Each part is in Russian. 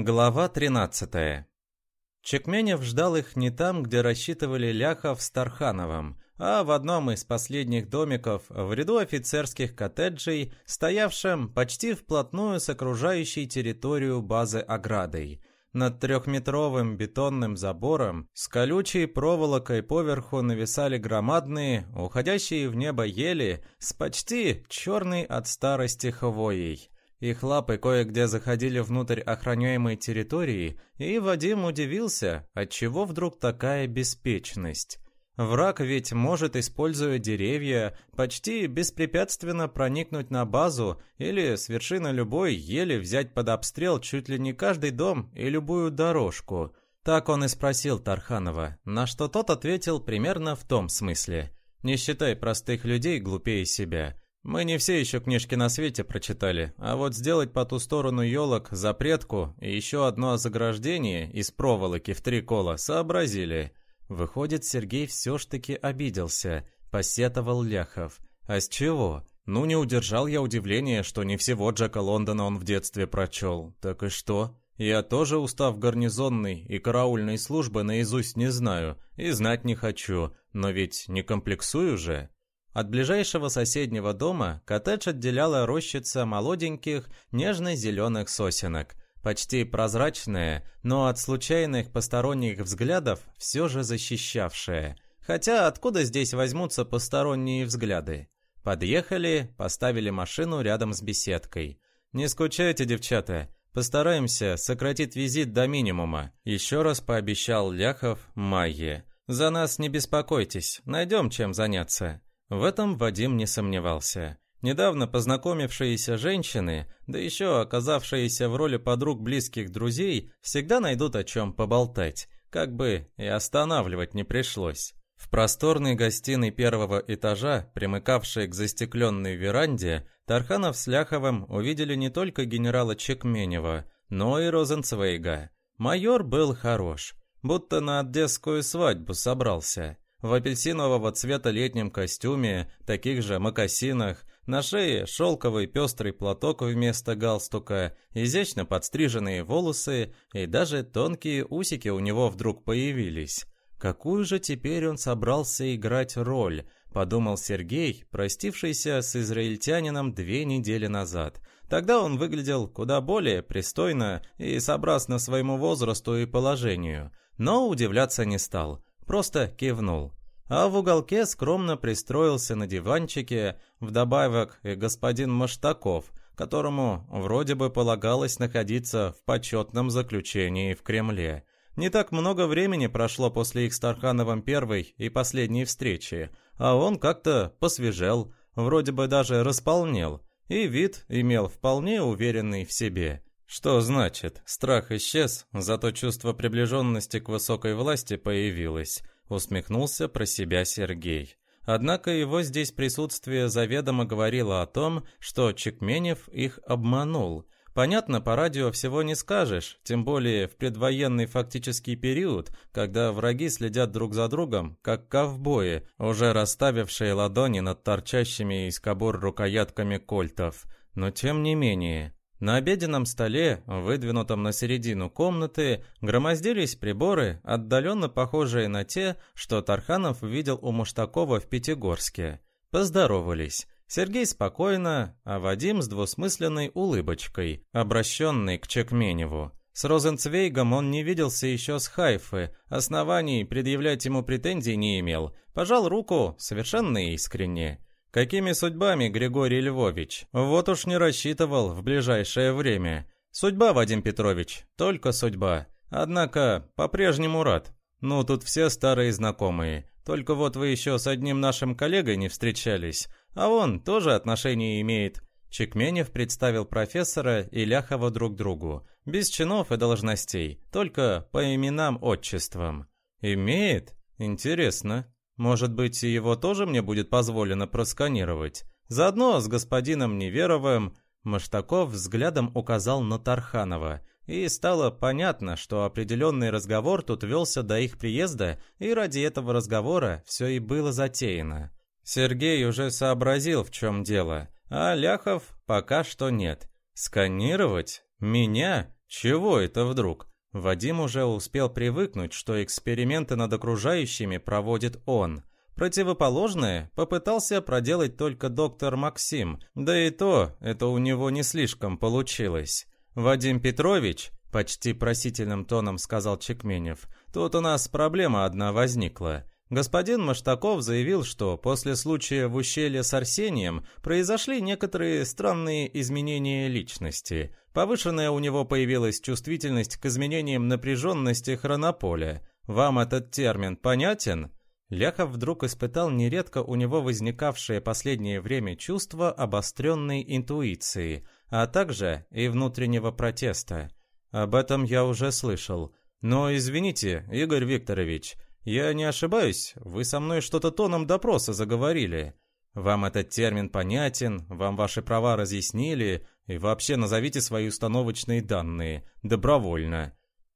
Глава 13. Чекменев ждал их не там, где рассчитывали Ляхов с Тархановым, а в одном из последних домиков в ряду офицерских коттеджей, стоявшем почти вплотную с окружающей территорию базы оградой. Над трехметровым бетонным забором с колючей проволокой поверху нависали громадные, уходящие в небо ели с почти черной от старости хвоей. Их лапы кое-где заходили внутрь охраняемой территории, и Вадим удивился, отчего вдруг такая беспечность. Враг ведь может, используя деревья, почти беспрепятственно проникнуть на базу или с вершины любой ели взять под обстрел чуть ли не каждый дом и любую дорожку. Так он и спросил Тарханова, на что тот ответил примерно в том смысле. «Не считай простых людей глупее себя». Мы не все еще книжки на свете прочитали, а вот сделать по ту сторону елок запретку и еще одно заграждение из проволоки в три кола сообразили. Выходит, Сергей все ж таки обиделся, посетовал Ляхов. А с чего? Ну, не удержал я удивления, что не всего Джека Лондона он в детстве прочел. Так и что? Я тоже устав гарнизонной и караульной службы наизусть не знаю и знать не хочу, но ведь не комплексую же. От ближайшего соседнего дома коттедж отделяла рощица молоденьких, нежно-зеленых сосенок, почти прозрачная, но от случайных посторонних взглядов все же защищавшая. Хотя откуда здесь возьмутся посторонние взгляды? Подъехали, поставили машину рядом с беседкой. «Не скучайте, девчата, постараемся сократить визит до минимума», еще раз пообещал Ляхов Майе. «За нас не беспокойтесь, найдем чем заняться». В этом Вадим не сомневался. Недавно познакомившиеся женщины, да еще оказавшиеся в роли подруг близких друзей, всегда найдут о чем поболтать, как бы и останавливать не пришлось. В просторной гостиной первого этажа, примыкавшей к застекленной веранде, Тарханов с Ляховым увидели не только генерала Чекменева, но и Розенцвейга. Майор был хорош, будто на одесскую свадьбу собрался в апельсинового цвета летнем костюме, таких же мокасинах, на шее шелковый пестрый платок вместо галстука, изящно подстриженные волосы и даже тонкие усики у него вдруг появились. Какую же теперь он собрался играть роль, подумал Сергей, простившийся с израильтянином две недели назад. Тогда он выглядел куда более пристойно и сообразно своему возрасту и положению, но удивляться не стал просто кивнул. А в уголке скромно пристроился на диванчике, вдобавок и господин Маштаков, которому вроде бы полагалось находиться в почетном заключении в Кремле. Не так много времени прошло после их с Тархановым первой и последней встречи, а он как-то посвежел, вроде бы даже располнел, и вид имел вполне уверенный в себе. Что значит, страх исчез, зато чувство приближенности к высокой власти появилось, усмехнулся про себя Сергей. Однако его здесь присутствие заведомо говорило о том, что Чекменев их обманул. Понятно, по радио всего не скажешь, тем более в предвоенный фактический период, когда враги следят друг за другом, как ковбои, уже расставившие ладони над торчащими из кобур рукоятками кольтов. Но тем не менее, на обеденном столе, выдвинутом на середину комнаты, громоздились приборы, отдаленно похожие на те, что Тарханов видел у Муштакова в Пятигорске. Поздоровались. Сергей спокойно, а Вадим с двусмысленной улыбочкой, обращенной к Чекменеву. С Розенцвейгом он не виделся еще с Хайфы, оснований предъявлять ему претензий не имел. Пожал руку совершенно искренне. Какими судьбами, Григорий Львович? Вот уж не рассчитывал в ближайшее время. Судьба, Вадим Петрович, только судьба. Однако, по-прежнему рад. Ну, тут все старые знакомые. Только вот вы еще с одним нашим коллегой не встречались, а он тоже отношение имеет. Чекменев представил профессора и Ляхова друг другу, без чинов и должностей, только по именам-отчествам. Имеет? Интересно. Может быть, его тоже мне будет позволено просканировать? Заодно с господином Неверовым Маштаков взглядом указал на Тарханова, и стало понятно, что определенный разговор тут велся до их приезда, и ради этого разговора все и было затеяно. Сергей уже сообразил, в чем дело, а Ляхов пока что нет. Сканировать? Меня? Чего это вдруг? Вадим уже успел привыкнуть, что эксперименты над окружающими проводит он. Противоположное попытался проделать только доктор Максим, да и то это у него не слишком получилось. Вадим Петрович, почти просительным тоном сказал Чекменев, тут у нас проблема одна возникла. Господин Маштаков заявил, что после случая в ущелье с Арсением произошли некоторые странные изменения личности. Повышенная у него появилась чувствительность к изменениям напряженности хронополя. Вам этот термин понятен? Ляхов вдруг испытал нередко у него возникавшее последнее время чувство обостренной интуиции, а также и внутреннего протеста. Об этом я уже слышал. Но извините, Игорь Викторович, «Я не ошибаюсь, вы со мной что-то тоном допроса заговорили. Вам этот термин понятен, вам ваши права разъяснили, и вообще назовите свои установочные данные, добровольно».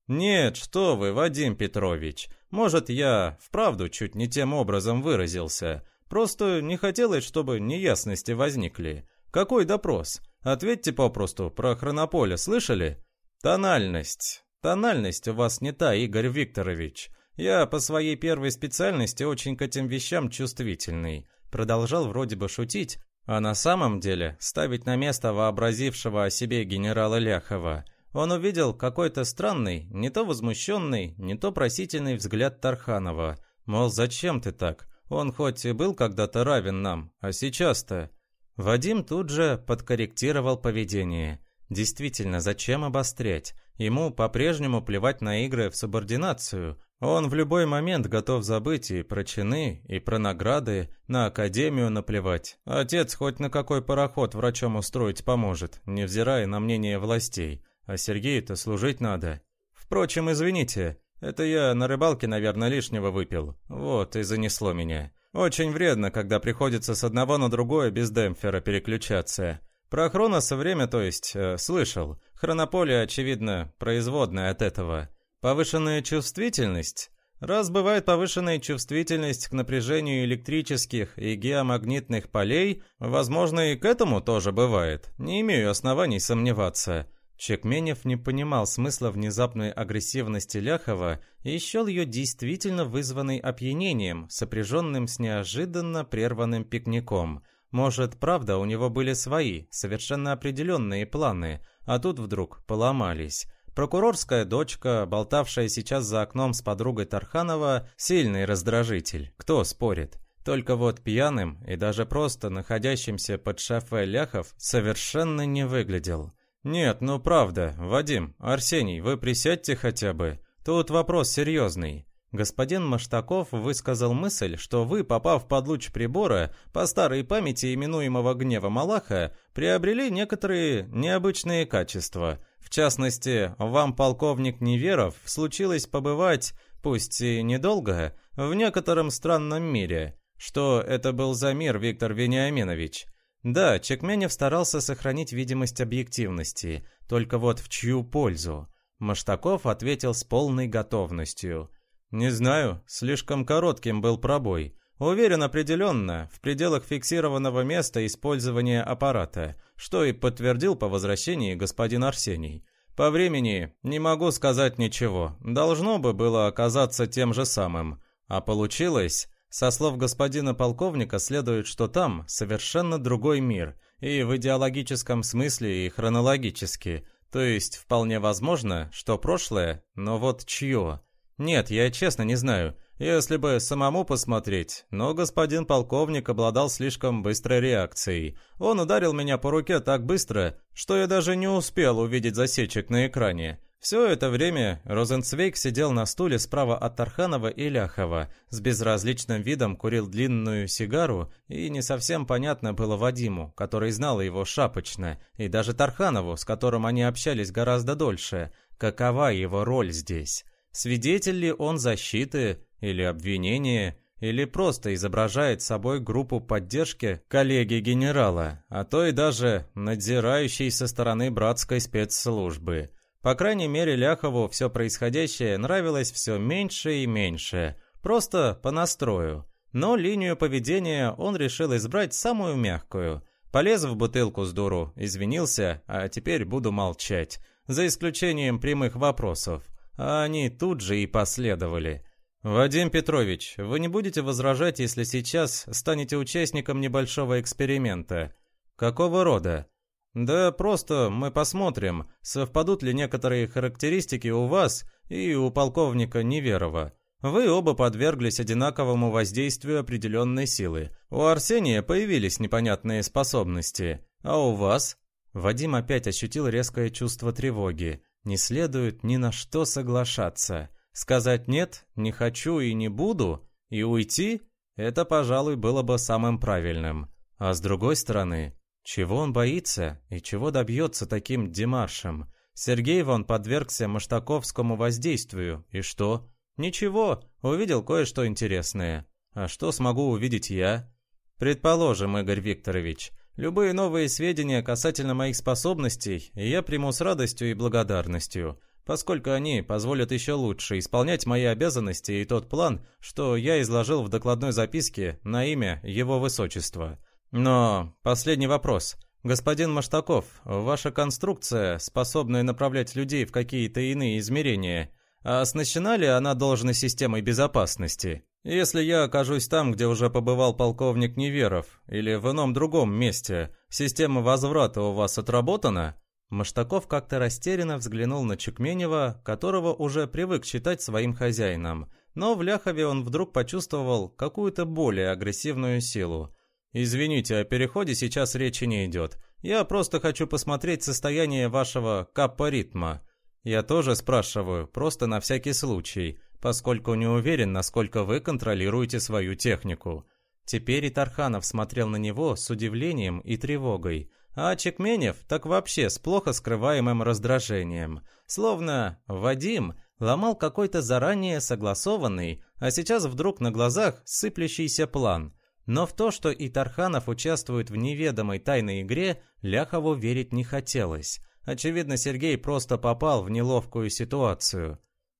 «Нет, что вы, Вадим Петрович, может, я вправду чуть не тем образом выразился, просто не хотелось, чтобы неясности возникли. Какой допрос? Ответьте попросту, про хронополе слышали?» «Тональность. Тональность у вас не та, Игорь Викторович. Я по своей первой специальности очень к этим вещам чувствительный. Продолжал вроде бы шутить, а на самом деле ставить на место вообразившего о себе генерала Ляхова. Он увидел какой-то странный, не то возмущенный, не то просительный взгляд Тарханова. Мол, зачем ты так? Он хоть и был когда-то равен нам, а сейчас-то... Вадим тут же подкорректировал поведение. Действительно, зачем обострять? Ему по-прежнему плевать на игры в субординацию. Он в любой момент готов забыть и про чины, и про награды, на академию наплевать. Отец хоть на какой пароход врачом устроить поможет, невзирая на мнение властей. А Сергею-то служить надо. Впрочем, извините, это я на рыбалке, наверное, лишнего выпил. Вот и занесло меня. Очень вредно, когда приходится с одного на другое без демпфера переключаться. Про Хроноса время, то есть, э, слышал. Хронополе, очевидно, производное от этого. Повышенная чувствительность? Раз бывает повышенная чувствительность к напряжению электрических и геомагнитных полей, возможно и к этому тоже бывает. Не имею оснований сомневаться. Чекменев не понимал смысла внезапной агрессивности Ляхова и счел ее действительно вызванной опьянением, сопряженным с неожиданно прерванным пикником. Может, правда, у него были свои, совершенно определенные планы, а тут вдруг поломались. Прокурорская дочка, болтавшая сейчас за окном с подругой Тарханова, сильный раздражитель, кто спорит. Только вот пьяным и даже просто находящимся под шофе Ляхов совершенно не выглядел. «Нет, ну правда, Вадим, Арсений, вы присядьте хотя бы. Тут вопрос серьезный. Господин Маштаков высказал мысль, что вы, попав под луч прибора, по старой памяти именуемого гнева Малаха, приобрели некоторые необычные качества – в частности, вам, полковник Неверов, случилось побывать, пусть и недолго, в некотором странном мире. Что это был за мир, Виктор Вениаминович? Да, Чекменев старался сохранить видимость объективности, только вот в чью пользу? Маштаков ответил с полной готовностью. «Не знаю, слишком коротким был пробой. Уверен определенно, в пределах фиксированного места использования аппарата, что и подтвердил по возвращении господин Арсений. По времени не могу сказать ничего, должно бы было оказаться тем же самым. А получилось, со слов господина полковника следует, что там совершенно другой мир, и в идеологическом смысле, и хронологически, то есть вполне возможно, что прошлое, но вот чье? Нет, я честно не знаю, если бы самому посмотреть, но господин полковник обладал слишком быстрой реакцией. Он ударил меня по руке так быстро, что я даже не успел увидеть засечек на экране. Все это время Розенцвейк сидел на стуле справа от Тарханова и Ляхова, с безразличным видом курил длинную сигару, и не совсем понятно было Вадиму, который знал его шапочно, и даже Тарханову, с которым они общались гораздо дольше, какова его роль здесь. Свидетель ли он защиты или обвинение, или просто изображает собой группу поддержки коллеги генерала, а то и даже надзирающей со стороны братской спецслужбы. По крайней мере, Ляхову все происходящее нравилось все меньше и меньше, просто по настрою. Но линию поведения он решил избрать самую мягкую. Полез в бутылку с дуру, извинился, а теперь буду молчать. за исключением прямых вопросов. А они тут же и последовали. «Вадим Петрович, вы не будете возражать, если сейчас станете участником небольшого эксперимента? Какого рода?» «Да просто мы посмотрим, совпадут ли некоторые характеристики у вас и у полковника Неверова. Вы оба подверглись одинаковому воздействию определенной силы. У Арсения появились непонятные способности, а у вас?» Вадим опять ощутил резкое чувство тревоги. Не следует ни на что соглашаться. Сказать «нет», «не хочу» и «не буду» и уйти – это, пожалуй, было бы самым правильным. А с другой стороны, чего он боится и чего добьется таким демаршем? Сергей вон подвергся маштаковскому воздействию, и что? Ничего, увидел кое-что интересное. А что смогу увидеть я? Предположим, Игорь Викторович, любые новые сведения касательно моих способностей я приму с радостью и благодарностью – поскольку они позволят еще лучше исполнять мои обязанности и тот план, что я изложил в докладной записке на имя Его Высочества. Но последний вопрос. Господин Маштаков, ваша конструкция, способная направлять людей в какие-то иные измерения, оснащена ли она должной системой безопасности? Если я окажусь там, где уже побывал полковник Неверов, или в ином другом месте, система возврата у вас отработана? Маштаков как-то растерянно взглянул на Чекменева, которого уже привык считать своим хозяином, но в Ляхове он вдруг почувствовал какую-то более агрессивную силу. «Извините, о переходе сейчас речи не идет. Я просто хочу посмотреть состояние вашего каппа-ритма. Я тоже спрашиваю, просто на всякий случай, поскольку не уверен, насколько вы контролируете свою технику». Теперь и Тарханов смотрел на него с удивлением и тревогой – а Чекменев так вообще с плохо скрываемым раздражением. Словно Вадим ломал какой-то заранее согласованный, а сейчас вдруг на глазах сыплющийся план. Но в то, что и Тарханов участвует в неведомой тайной игре, Ляхову верить не хотелось. Очевидно, Сергей просто попал в неловкую ситуацию.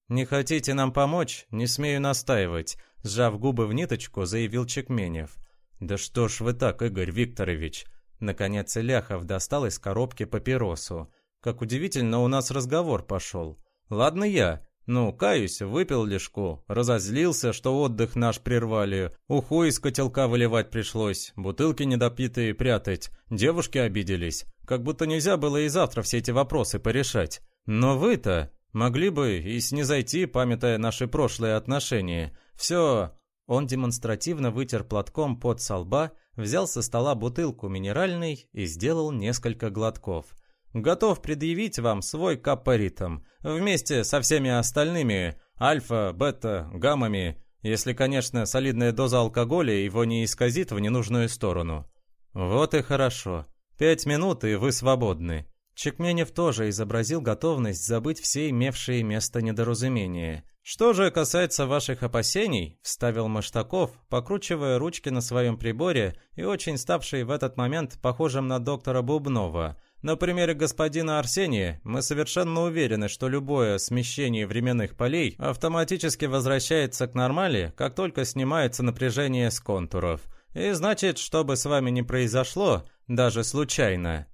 «Не хотите нам помочь? Не смею настаивать», – сжав губы в ниточку, заявил Чекменев. «Да что ж вы так, Игорь Викторович?» Наконец Иляхов достал из коробки папиросу. Как удивительно у нас разговор пошел. Ладно я. Ну, каюсь, выпил лишку, разозлился, что отдых наш прервали, уху из котелка выливать пришлось, бутылки недопитые прятать, девушки обиделись. Как будто нельзя было и завтра все эти вопросы порешать. Но вы-то могли бы и снизойти, памятая наши прошлые отношения. Все... Он демонстративно вытер платком под со лба взял со стола бутылку минеральной и сделал несколько глотков. Готов предъявить вам свой капоритм, вместе со всеми остальными альфа, бета, гаммами, если, конечно, солидная доза алкоголя его не исказит в ненужную сторону. Вот и хорошо. Пять минут, и вы свободны. Чекменев тоже изобразил готовность забыть все имевшие место недоразумения. «Что же касается ваших опасений», — вставил Маштаков, покручивая ручки на своем приборе и очень ставший в этот момент похожим на доктора Бубнова. «На примере господина Арсения мы совершенно уверены, что любое смещение временных полей автоматически возвращается к нормали, как только снимается напряжение с контуров. И значит, что бы с вами ни произошло, даже случайно,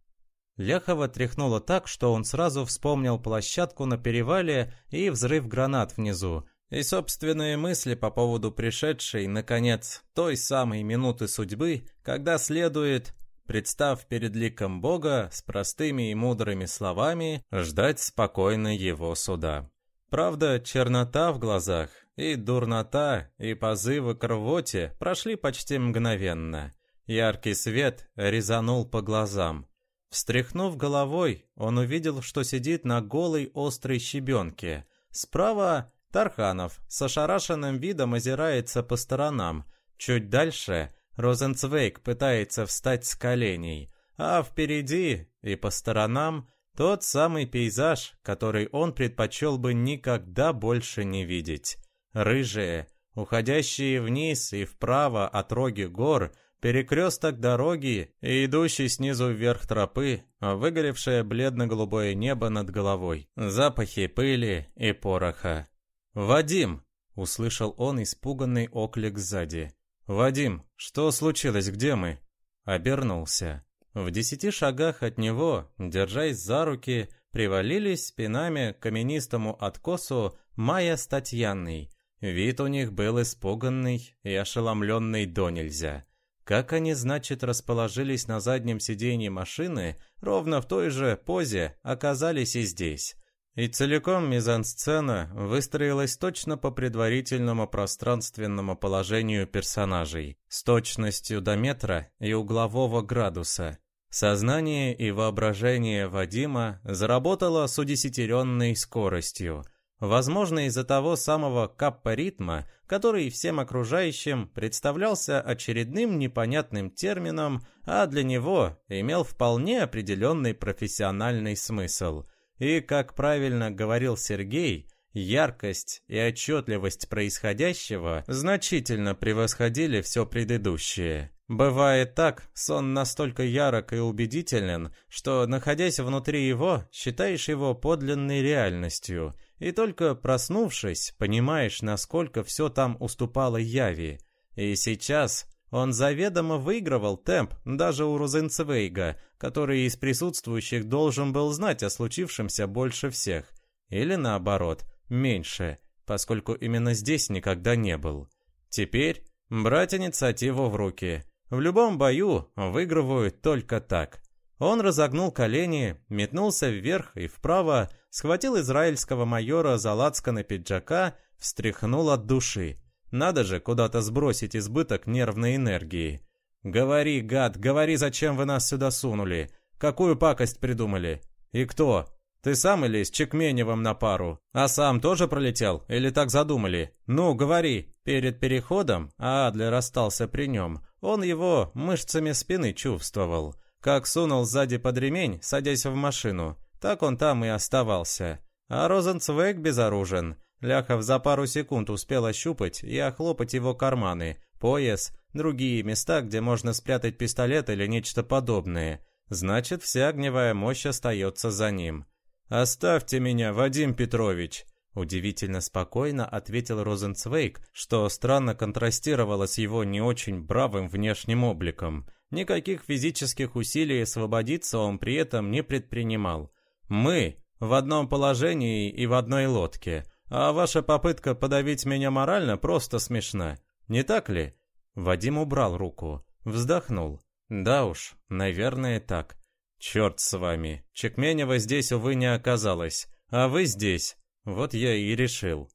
Ляхова тряхнуло так, что он сразу вспомнил площадку на перевале и взрыв гранат внизу, и собственные мысли по поводу пришедшей, наконец, той самой минуты судьбы, когда следует, представ перед ликом Бога с простыми и мудрыми словами, ждать спокойно его суда. Правда, чернота в глазах и дурнота, и позывы к рвоте прошли почти мгновенно. Яркий свет резанул по глазам. Встряхнув головой, он увидел, что сидит на голой острой щебенке. Справа Тарханов с ошарашенным видом озирается по сторонам. Чуть дальше Розенцвейк пытается встать с коленей. А впереди и по сторонам тот самый пейзаж, который он предпочел бы никогда больше не видеть. Рыжие, уходящие вниз и вправо от роги гор – Перекресток дороги и идущий снизу вверх тропы, выгоревшее бледно-голубое небо над головой, запахи пыли и пороха. «Вадим!» — услышал он испуганный оклик сзади. «Вадим, что случилось, где мы?» Обернулся. В десяти шагах от него, держась за руки, привалились спинами к каменистому откосу Майя с Татьяной. Вид у них был испуганный и ошеломленный до нельзя. Как они, значит, расположились на заднем сиденье машины, ровно в той же позе оказались и здесь. И целиком мизансцена выстроилась точно по предварительному пространственному положению персонажей, с точностью до метра и углового градуса. Сознание и воображение Вадима заработало с удесятеренной скоростью. Возможно, из-за того самого каппа-ритма, который всем окружающим представлялся очередным непонятным термином, а для него имел вполне определенный профессиональный смысл. И, как правильно говорил Сергей, яркость и отчетливость происходящего значительно превосходили все предыдущее. Бывает так, сон настолько ярок и убедителен, что, находясь внутри его, считаешь его подлинной реальностью, и только проснувшись, понимаешь, насколько все там уступало яви. И сейчас он заведомо выигрывал темп даже у Розенцвейга, который из присутствующих должен был знать о случившемся больше всех. Или наоборот, меньше, поскольку именно здесь никогда не был. Теперь брать инициативу в руки – в любом бою выигрывают только так. Он разогнул колени, метнулся вверх и вправо, схватил израильского майора за лацканы пиджака, встряхнул от души. Надо же куда-то сбросить избыток нервной энергии. «Говори, гад, говори, зачем вы нас сюда сунули? Какую пакость придумали? И кто? Ты сам или с Чекменевым на пару? А сам тоже пролетел? Или так задумали? Ну, говори!» Перед переходом, а Адлер остался при нем, он его мышцами спины чувствовал. Как сунул сзади под ремень, садясь в машину, так он там и оставался. А Розенцвейк безоружен. Ляхов за пару секунд успел ощупать и охлопать его карманы, пояс, другие места, где можно спрятать пистолет или нечто подобное. Значит, вся огневая мощь остается за ним. «Оставьте меня, Вадим Петрович!» Удивительно спокойно ответил Розенцвейк, что странно контрастировало с его не очень бравым внешним обликом. Никаких физических усилий освободиться он при этом не предпринимал. «Мы в одном положении и в одной лодке, а ваша попытка подавить меня морально просто смешна. Не так ли?» Вадим убрал руку, вздохнул. «Да уж, наверное так. Черт с вами, Чекменева здесь, увы, не оказалось, а вы здесь». Вот я и решил.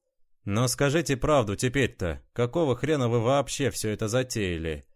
Но скажите правду теперь-то, какого хрена вы вообще все это затеяли?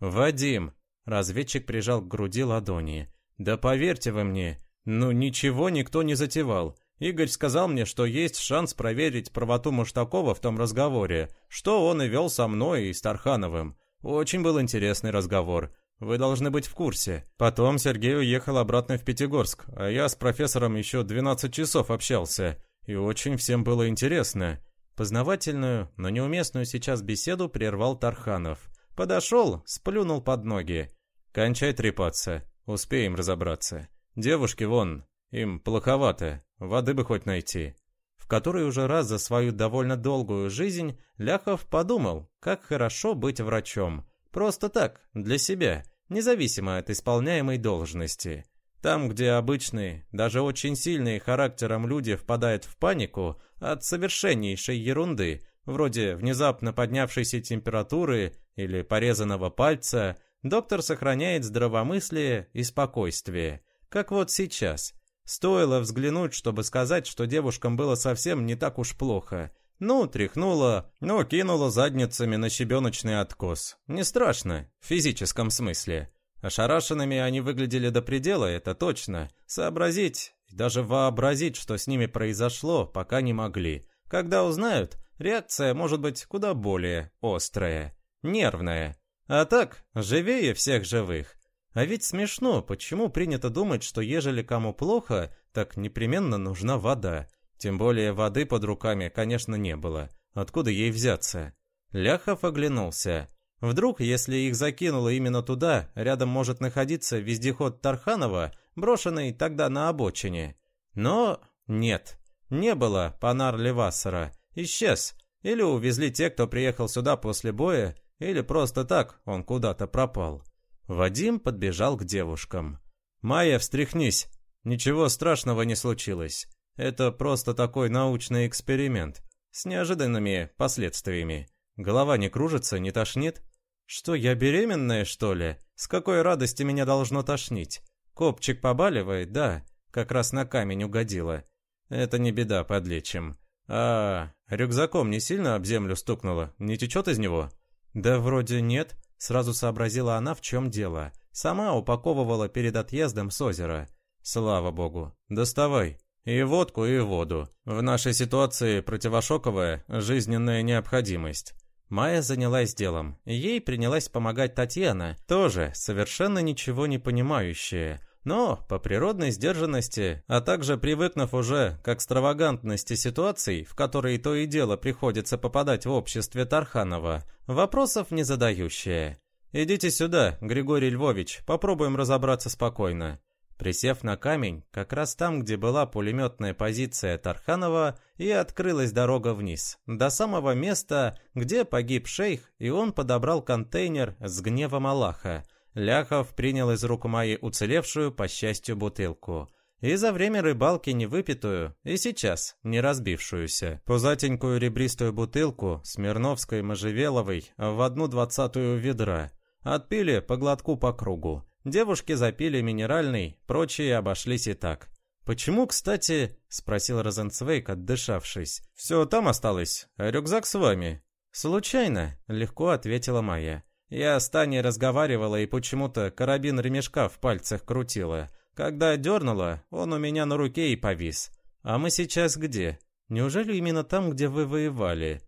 Вадим, разведчик прижал к груди ладони. Да поверьте вы мне, ну ничего никто не затевал. Игорь сказал мне, что есть шанс проверить правоту Муштакова в том разговоре, что он и вел со мной и с Тархановым. Очень был интересный разговор. Вы должны быть в курсе. Потом Сергей уехал обратно в Пятигорск, а я с профессором еще 12 часов общался. И очень всем было интересно. Познавательную, но неуместную сейчас беседу прервал Тарханов. Подошел, сплюнул под ноги. «Кончай трепаться, успеем разобраться. Девушки вон, им плоховато, воды бы хоть найти». В который уже раз за свою довольно долгую жизнь Ляхов подумал, как хорошо быть врачом. Просто так, для себя, независимо от исполняемой должности. Там, где обычные, даже очень сильные характером люди впадают в панику от совершеннейшей ерунды, вроде внезапно поднявшейся температуры или порезанного пальца, доктор сохраняет здравомыслие и спокойствие. Как вот сейчас. Стоило взглянуть, чтобы сказать, что девушкам было совсем не так уж плохо. Ну, тряхнула, ну, кинула задницами на щебеночный откос. Не страшно, в физическом смысле. Ошарашенными они выглядели до предела, это точно. Сообразить даже вообразить, что с ними произошло, пока не могли. Когда узнают, реакция может быть куда более острая, нервная. А так, живее всех живых. А ведь смешно, почему принято думать, что ежели кому плохо, так непременно нужна вода. Тем более воды под руками, конечно, не было. Откуда ей взяться? Ляхов оглянулся. Вдруг, если их закинуло именно туда, рядом может находиться вездеход Тарханова, брошенный тогда на обочине. Но нет, не было Панар Левассера, исчез. Или увезли те, кто приехал сюда после боя, или просто так он куда-то пропал. Вадим подбежал к девушкам. «Майя, встряхнись!» Ничего страшного не случилось. Это просто такой научный эксперимент с неожиданными последствиями. Голова не кружится, не тошнит? Что, я беременная, что ли? С какой радости меня должно тошнить? Копчик побаливает, да, как раз на камень угодила. Это не беда, подлечим. А, рюкзаком не сильно об землю стукнуло? Не течет из него? Да вроде нет, сразу сообразила она, в чем дело. Сама упаковывала перед отъездом с озера. Слава богу. Доставай. И водку, и воду. В нашей ситуации противошоковая жизненная необходимость. Майя занялась делом. Ей принялась помогать Татьяна, тоже совершенно ничего не понимающая, но по природной сдержанности, а также привыкнув уже к экстравагантности ситуаций, в которые то и дело приходится попадать в обществе Тарханова, вопросов не задающая. «Идите сюда, Григорий Львович, попробуем разобраться спокойно». Присев на камень, как раз там, где была пулеметная позиция Тарханова, и открылась дорога вниз, до самого места, где погиб шейх, и он подобрал контейнер с гневом Аллаха. Ляхов принял из рук моей уцелевшую, по счастью, бутылку. И за время рыбалки не выпитую, и сейчас не разбившуюся. Пузатенькую ребристую бутылку Смирновской Можжевеловой в одну двадцатую ведра. Отпили по глотку по кругу. Девушки запили минеральный, прочие обошлись и так. «Почему, кстати?» — спросил Розенцвейк, отдышавшись. «Все там осталось, а рюкзак с вами». «Случайно», — легко ответила Майя. «Я с Таней разговаривала и почему-то карабин ремешка в пальцах крутила. Когда дернула, он у меня на руке и повис. А мы сейчас где? Неужели именно там, где вы воевали?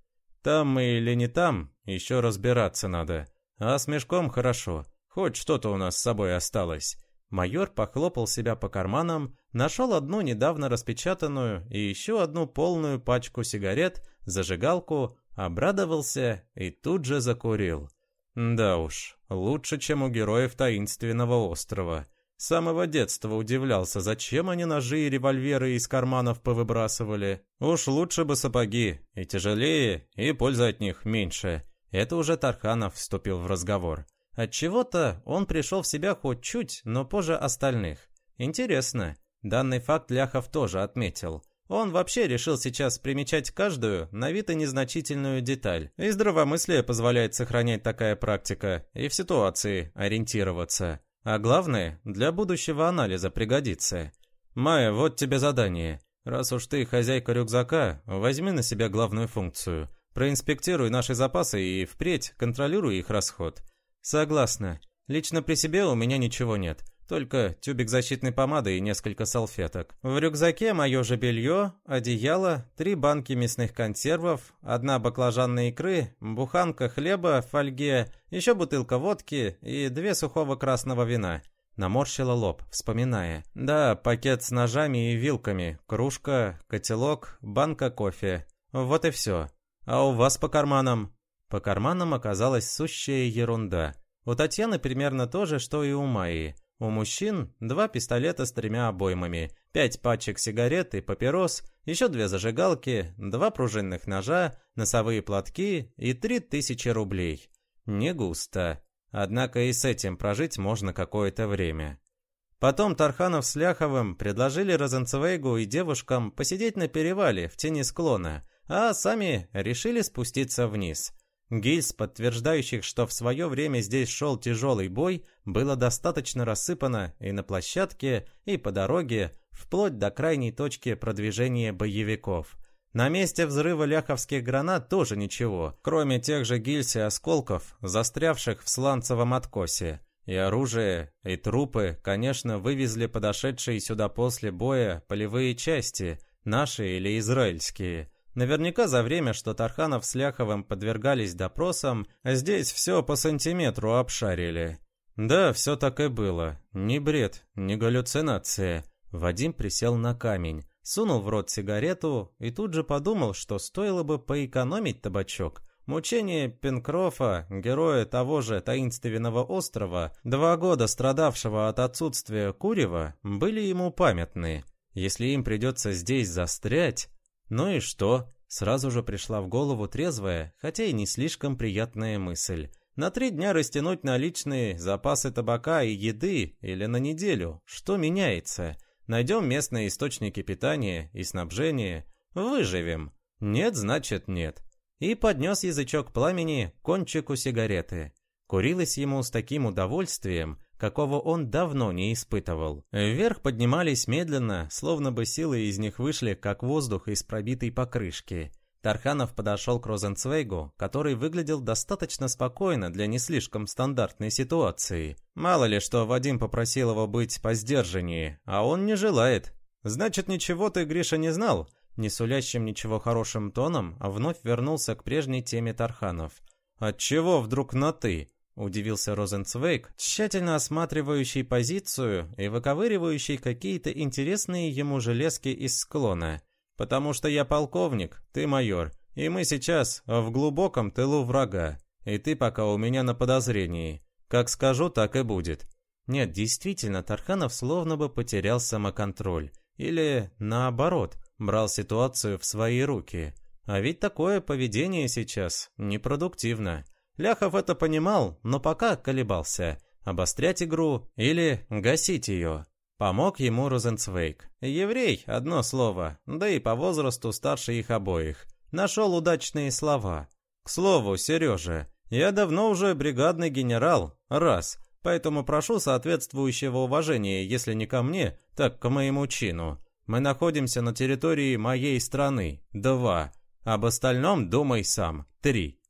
Там мы или не там, еще разбираться надо. А с мешком хорошо. Хоть что-то у нас с собой осталось. Майор похлопал себя по карманам, нашел одну недавно распечатанную и еще одну полную пачку сигарет, зажигалку, обрадовался и тут же закурил. Да уж, лучше, чем у героев таинственного острова. С самого детства удивлялся, зачем они ножи и револьверы из карманов повыбрасывали. Уж лучше бы сапоги, и тяжелее, и пользы от них меньше. Это уже Тарханов вступил в разговор. От чего-то он пришел в себя хоть чуть, но позже остальных. Интересно. Данный факт Ляхов тоже отметил. Он вообще решил сейчас примечать каждую, на вид и незначительную деталь. И здравомыслие позволяет сохранять такая практика, и в ситуации ориентироваться. А главное, для будущего анализа пригодится. Майя, вот тебе задание. Раз уж ты хозяйка рюкзака, возьми на себя главную функцию. Проинспектируй наши запасы и впредь контролируй их расход. Согласна. Лично при себе у меня ничего нет. Только тюбик защитной помады и несколько салфеток. В рюкзаке мое же белье, одеяло, три банки мясных консервов, одна баклажанной икры, буханка хлеба в фольге, еще бутылка водки и две сухого красного вина. Наморщила лоб, вспоминая. Да, пакет с ножами и вилками, кружка, котелок, банка кофе. Вот и все. А у вас по карманам? По карманам оказалась сущая ерунда. У Татьяны примерно то же, что и у Майи. У мужчин два пистолета с тремя обоймами, пять пачек сигарет и папирос, еще две зажигалки, два пружинных ножа, носовые платки и три тысячи рублей. Не густо. Однако и с этим прожить можно какое-то время. Потом Тарханов с Ляховым предложили Розенцвейгу и девушкам посидеть на перевале в тени склона, а сами решили спуститься вниз – Гильз, подтверждающих, что в свое время здесь шел тяжелый бой, было достаточно рассыпано и на площадке, и по дороге, вплоть до крайней точки продвижения боевиков. На месте взрыва ляховских гранат тоже ничего, кроме тех же гильз и осколков, застрявших в сланцевом откосе. И оружие, и трупы, конечно, вывезли подошедшие сюда после боя полевые части, наши или израильские – Наверняка за время, что Тарханов с Ляховым подвергались допросам, здесь все по сантиметру обшарили. Да, все так и было. Ни бред, ни галлюцинация. Вадим присел на камень, сунул в рот сигарету и тут же подумал, что стоило бы поэкономить табачок. Мучения Пенкрофа, героя того же таинственного острова, два года страдавшего от отсутствия курева, были ему памятны. Если им придется здесь застрять, ну и что? Сразу же пришла в голову трезвая, хотя и не слишком приятная мысль. На три дня растянуть наличные запасы табака и еды или на неделю. Что меняется? найдем местные источники питания и снабжения, выживем. Нет, значит нет. И поднес язычок пламени к кончику сигареты. Курилось ему с таким удовольствием, какого он давно не испытывал. Вверх поднимались медленно, словно бы силы из них вышли, как воздух из пробитой покрышки. Тарханов подошел к Розенцвейгу, который выглядел достаточно спокойно для не слишком стандартной ситуации. Мало ли, что Вадим попросил его быть посдержаннее, а он не желает. «Значит, ничего ты, Гриша, не знал?» Не сулящим ничего хорошим тоном, а вновь вернулся к прежней теме Тарханов. «Отчего вдруг на «ты»?» — удивился Розенцвейк, тщательно осматривающий позицию и выковыривающий какие-то интересные ему железки из склона. «Потому что я полковник, ты майор, и мы сейчас в глубоком тылу врага, и ты пока у меня на подозрении. Как скажу, так и будет». Нет, действительно, Тарханов словно бы потерял самоконтроль. Или, наоборот, брал ситуацию в свои руки. А ведь такое поведение сейчас непродуктивно. Ляхов это понимал, но пока колебался, обострять игру или гасить ее. Помог ему Розенцвейк. Еврей, одно слово, да и по возрасту старше их обоих. Нашел удачные слова. К слову, Сережа, я давно уже бригадный генерал, раз, поэтому прошу соответствующего уважения, если не ко мне, так к моему чину. Мы находимся на территории моей страны, два. Об остальном думай сам, три.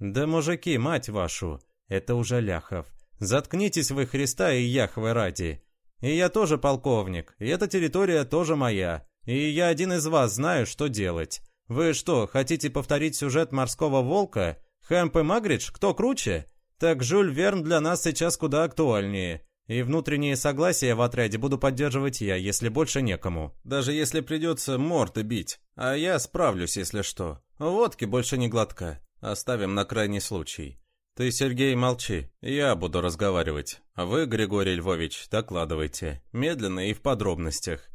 «Да мужики, мать вашу!» Это уже Ляхов. «Заткнитесь вы Христа и Яхвы ради!» «И я тоже полковник, и эта территория тоже моя, и я один из вас знаю, что делать. Вы что, хотите повторить сюжет «Морского волка»? Хэмп и Магридж, кто круче? Так Жюль Верн для нас сейчас куда актуальнее. И внутреннее согласие в отряде буду поддерживать я, если больше некому. Даже если придется морды бить. А я справлюсь, если что. Водки больше не глотка. Оставим на крайний случай. Ты, Сергей, молчи, я буду разговаривать. А вы, Григорий Львович, докладывайте. Медленно и в подробностях.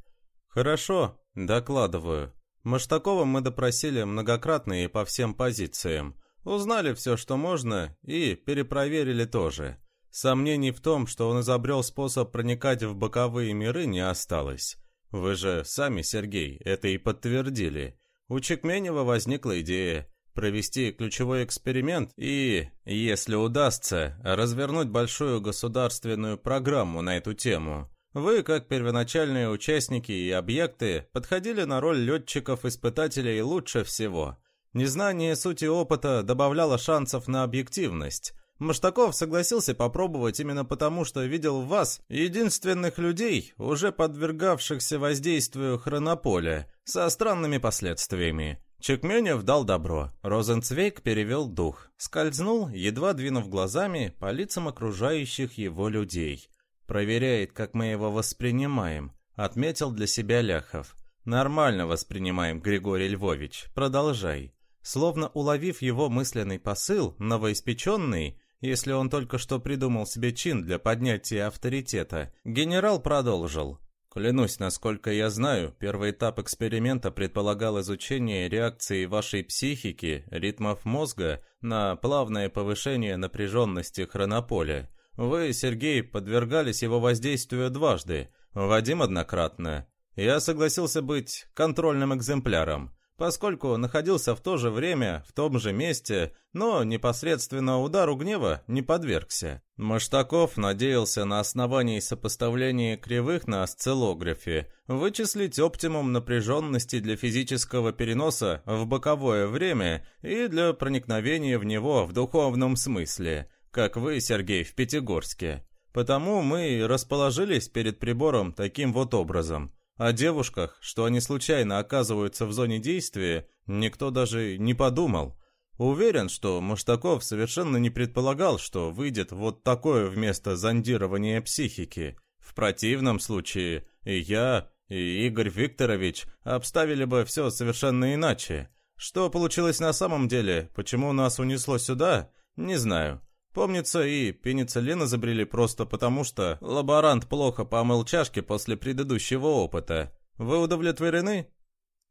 Хорошо, докладываю. Маштакова мы допросили многократно и по всем позициям. Узнали все, что можно, и перепроверили тоже. Сомнений в том, что он изобрел способ проникать в боковые миры, не осталось. Вы же сами, Сергей, это и подтвердили. У Чекменева возникла идея провести ключевой эксперимент и, если удастся, развернуть большую государственную программу на эту тему. Вы, как первоначальные участники и объекты, подходили на роль летчиков-испытателей лучше всего. Незнание сути опыта добавляло шансов на объективность. Маштаков согласился попробовать именно потому, что видел в вас единственных людей, уже подвергавшихся воздействию хронополя, со странными последствиями. Чекменев дал добро. Розенцвейк перевел дух. Скользнул, едва двинув глазами по лицам окружающих его людей. Проверяет, как мы его воспринимаем. Отметил для себя Ляхов. Нормально воспринимаем, Григорий Львович. Продолжай. Словно уловив его мысленный посыл, новоиспеченный, если он только что придумал себе чин для поднятия авторитета, генерал продолжил. Клянусь, насколько я знаю, первый этап эксперимента предполагал изучение реакции вашей психики, ритмов мозга на плавное повышение напряженности хронополя. Вы, Сергей, подвергались его воздействию дважды, Вадим однократно. Я согласился быть контрольным экземпляром поскольку находился в то же время, в том же месте, но непосредственно удару гнева не подвергся. Маштаков надеялся на основании сопоставления кривых на осциллографе вычислить оптимум напряженности для физического переноса в боковое время и для проникновения в него в духовном смысле, как вы, Сергей, в Пятигорске. Потому мы расположились перед прибором таким вот образом – о девушках, что они случайно оказываются в зоне действия, никто даже не подумал. Уверен, что Маштаков совершенно не предполагал, что выйдет вот такое вместо зондирования психики. В противном случае и я, и Игорь Викторович обставили бы все совершенно иначе. Что получилось на самом деле, почему нас унесло сюда, не знаю. Помнится, и пенициллин изобрели просто потому, что лаборант плохо помыл чашки после предыдущего опыта. Вы удовлетворены?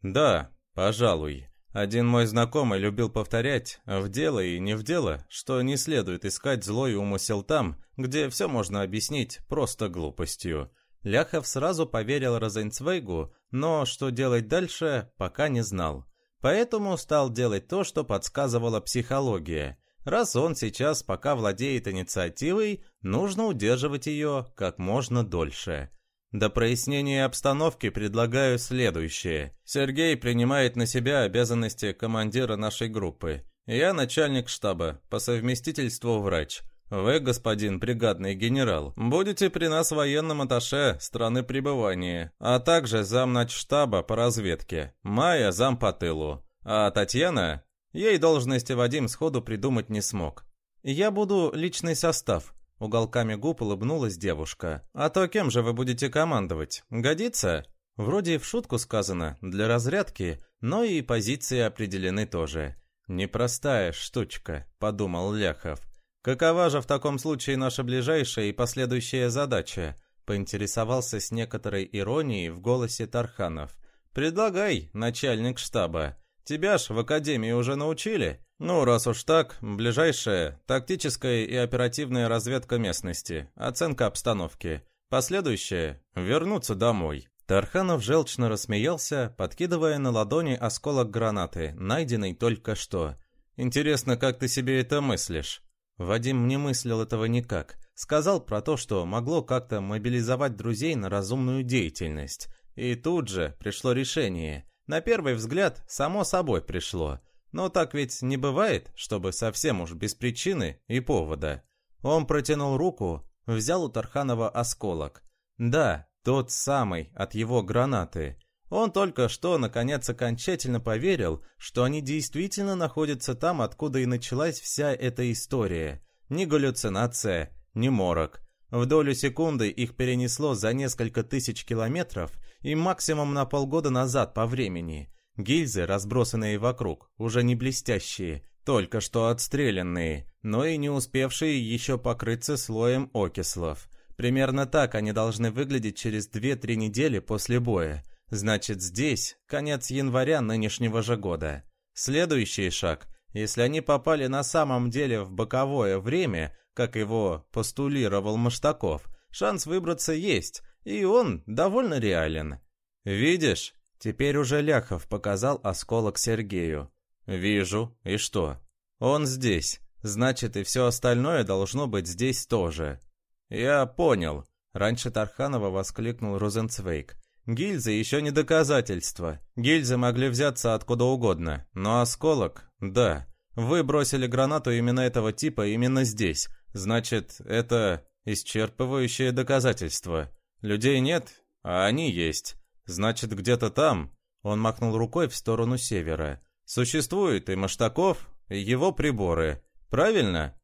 Да, пожалуй. Один мой знакомый любил повторять, в дело и не в дело, что не следует искать злой умысел там, где все можно объяснить просто глупостью. Ляхов сразу поверил Розенцвейгу, но что делать дальше, пока не знал. Поэтому стал делать то, что подсказывала психология. Раз он сейчас пока владеет инициативой, нужно удерживать ее как можно дольше. До прояснения обстановки предлагаю следующее. Сергей принимает на себя обязанности командира нашей группы. Я начальник штаба, по совместительству врач. Вы, господин бригадный генерал, будете при нас военным атташе страны пребывания, а также зам штаба по разведке. Майя зам по тылу. А Татьяна Ей должности Вадим сходу придумать не смог. «Я буду личный состав», — уголками губ улыбнулась девушка. «А то кем же вы будете командовать? Годится?» Вроде в шутку сказано, для разрядки, но и позиции определены тоже. «Непростая штучка», — подумал Ляхов. «Какова же в таком случае наша ближайшая и последующая задача?» — поинтересовался с некоторой иронией в голосе Тарханов. «Предлагай, начальник штаба». Тебя ж в академии уже научили? Ну, раз уж так, ближайшая тактическая и оперативная разведка местности, оценка обстановки. Последующее — вернуться домой. Тарханов желчно рассмеялся, подкидывая на ладони осколок гранаты, найденный только что. «Интересно, как ты себе это мыслишь?» Вадим не мыслил этого никак. Сказал про то, что могло как-то мобилизовать друзей на разумную деятельность. И тут же пришло решение — на первый взгляд, само собой пришло. Но так ведь не бывает, чтобы совсем уж без причины и повода. Он протянул руку, взял у Тарханова осколок. Да, тот самый, от его гранаты. Он только что, наконец, окончательно поверил, что они действительно находятся там, откуда и началась вся эта история. Ни галлюцинация, ни морок. В долю секунды их перенесло за несколько тысяч километров и максимум на полгода назад по времени. Гильзы, разбросанные вокруг, уже не блестящие, только что отстрелянные, но и не успевшие еще покрыться слоем окислов. Примерно так они должны выглядеть через 2-3 недели после боя. Значит, здесь конец января нынешнего же года. Следующий шаг. Если они попали на самом деле в боковое время, как его постулировал Маштаков, шанс выбраться есть, и он довольно реален. «Видишь?» Теперь уже Ляхов показал осколок Сергею. «Вижу. И что?» «Он здесь. Значит, и все остальное должно быть здесь тоже». «Я понял», — раньше Тарханова воскликнул Розенцвейк. «Гильзы еще не доказательство. Гильзы могли взяться откуда угодно, но осколок — да. Вы бросили гранату именно этого типа именно здесь, Значит, это исчерпывающее доказательство. Людей нет, а они есть. Значит, где-то там, он махнул рукой в сторону севера, существует и Маштаков, и его приборы. Правильно?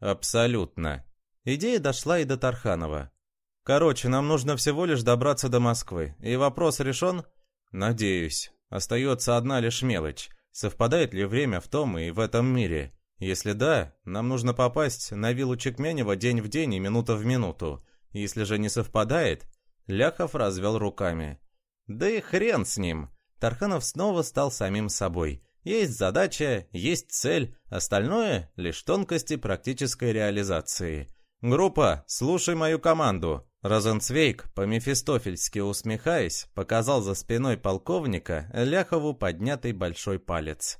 Абсолютно. Идея дошла и до Тарханова. Короче, нам нужно всего лишь добраться до Москвы. И вопрос решен? Надеюсь. Остается одна лишь мелочь. Совпадает ли время в том и в этом мире? Если да, нам нужно попасть на виллу Чекменева день в день и минута в минуту. Если же не совпадает, Ляхов развел руками. Да и хрен с ним. Тарханов снова стал самим собой. Есть задача, есть цель, остальное — лишь тонкости практической реализации. «Группа, слушай мою команду!» Розенцвейк, по-мефистофельски усмехаясь, показал за спиной полковника Ляхову поднятый большой палец.